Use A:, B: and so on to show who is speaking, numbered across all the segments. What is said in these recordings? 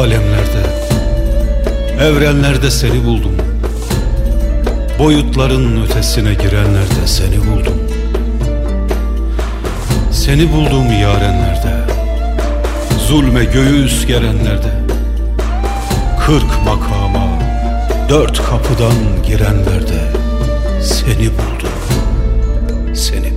A: alemlerde, evrenlerde seni buldum. Boyutların ötesine girenlerde seni buldum. Seni buldum yarenlerde, zulme göğüs gerenlerde. Kırk makama, dört kapıdan girenlerde seni buldum, seni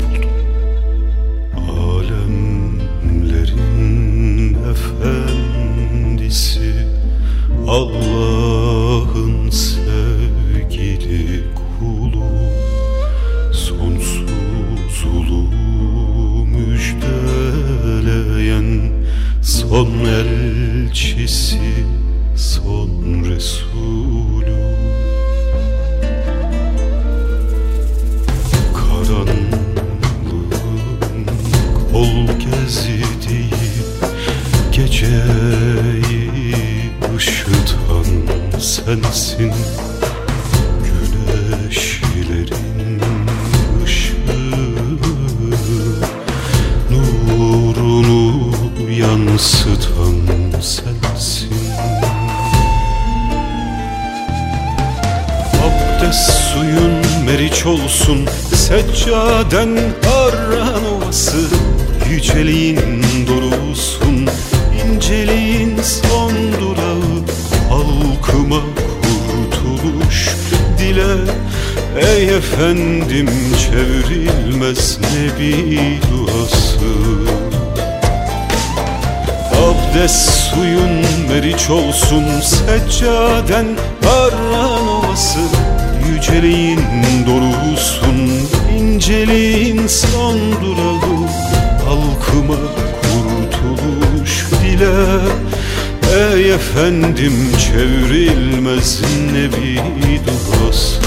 A: elçisi, son Resulü. Karanlığın kol gezdiği Geceyi ışıtan sensin meriç olsun Seccaden arran ovası Yüceliğin dorusun inceliğin son durağı Halkıma kurtuluş dile. Ey efendim çevrilmez nebi duası. Abdest suyun meriç olsun seccaden Arran ovası yüceliğin dorusun inceliğin son durağı. Halkıma kurtuluş dile Ey efendim çevrilmez nebi duası.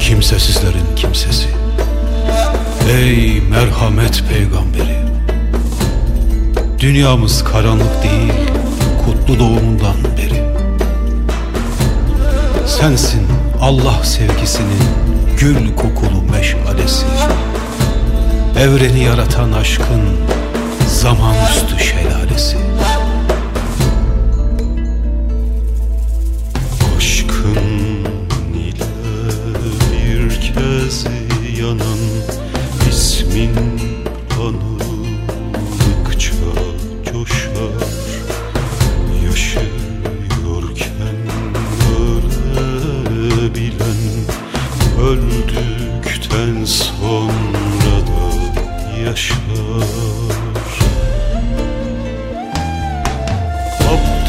A: Kimsesizlerin kimsesi Ey merhamet peygamberi Dünyamız karanlık değil Kutlu doğumundan beri. Sensin Allah sevgisinin Gül kokulu meşalesi. Evreni yaratan aşkın Zaman üstü şelalesi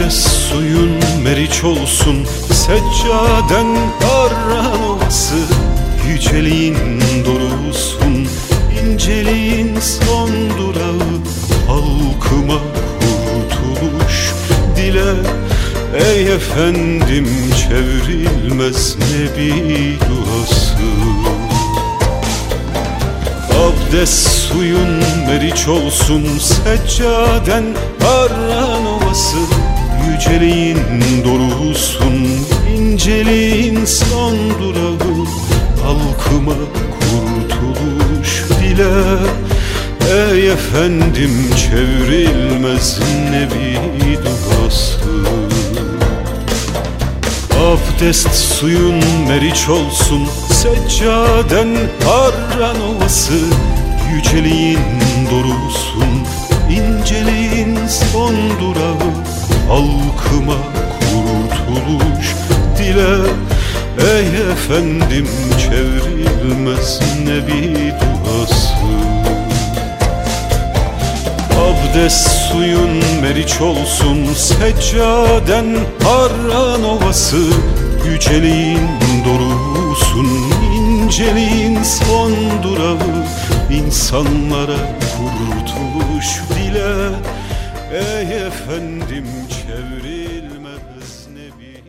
A: Abdest suyun meriç olsun Seccaden arran ovası Yüceliğin dorusun inceliğin son durağı. Halkıma kurtuluş dile Ey efendim çevrilmez nebi duası. Abdest suyun meriç olsun seccaden Arran ovası yüceliğin dorusun inceliğin son durağı. Halkıma kurtuluş dile Ey efendim çevrilmez nebi duası. Abdest suyun meriç olsun Seccaden arran ovası Yüceliğin dorusun inceliğin son durağı Halkıma kurtuluş dile. Ey efendim çevrilmez nebi duası. Abdest suyun meriç olsun seccaden Harran ovası yüceliğin dorusun inceliğin son durağı. İnsanlara kurtuluş dile Ey efendim çevrilmez ne bir